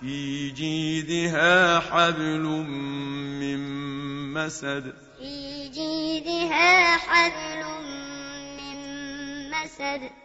فِي جِيدِهَا حَبْلٌ مِّن مَّسَدٍ. فِي جِيدِهَا حَبْلٌ مِّن مَّسَدٍ.